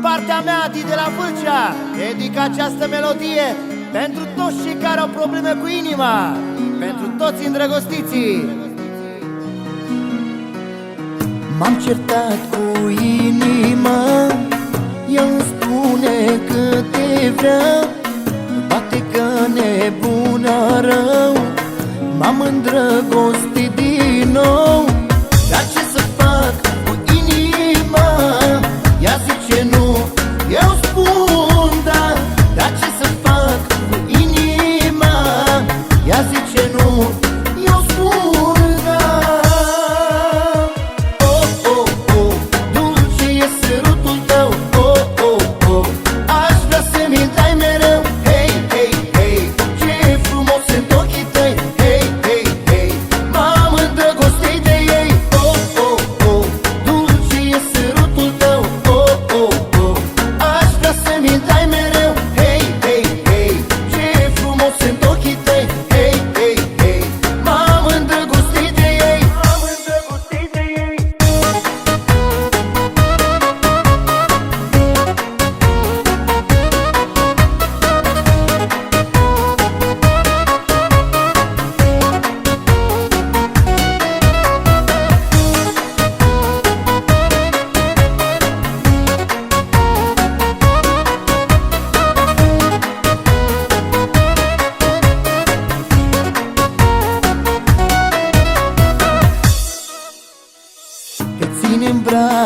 partea mea, Adi de la Vâlcea. Dedic această melodie pentru toți cei care au probleme cu inima Pentru toți îndrăgostiții. M-am certat cu inima Ea îmi spune că te vrea Bate ca nebuna rău. M-am îndrăgostit din nou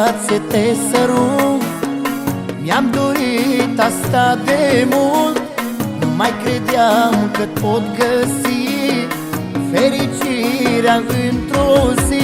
brațe, te sărut Mi-am dorit asta de mult Nu mai credeam că pot găsi Fericirea într-o zi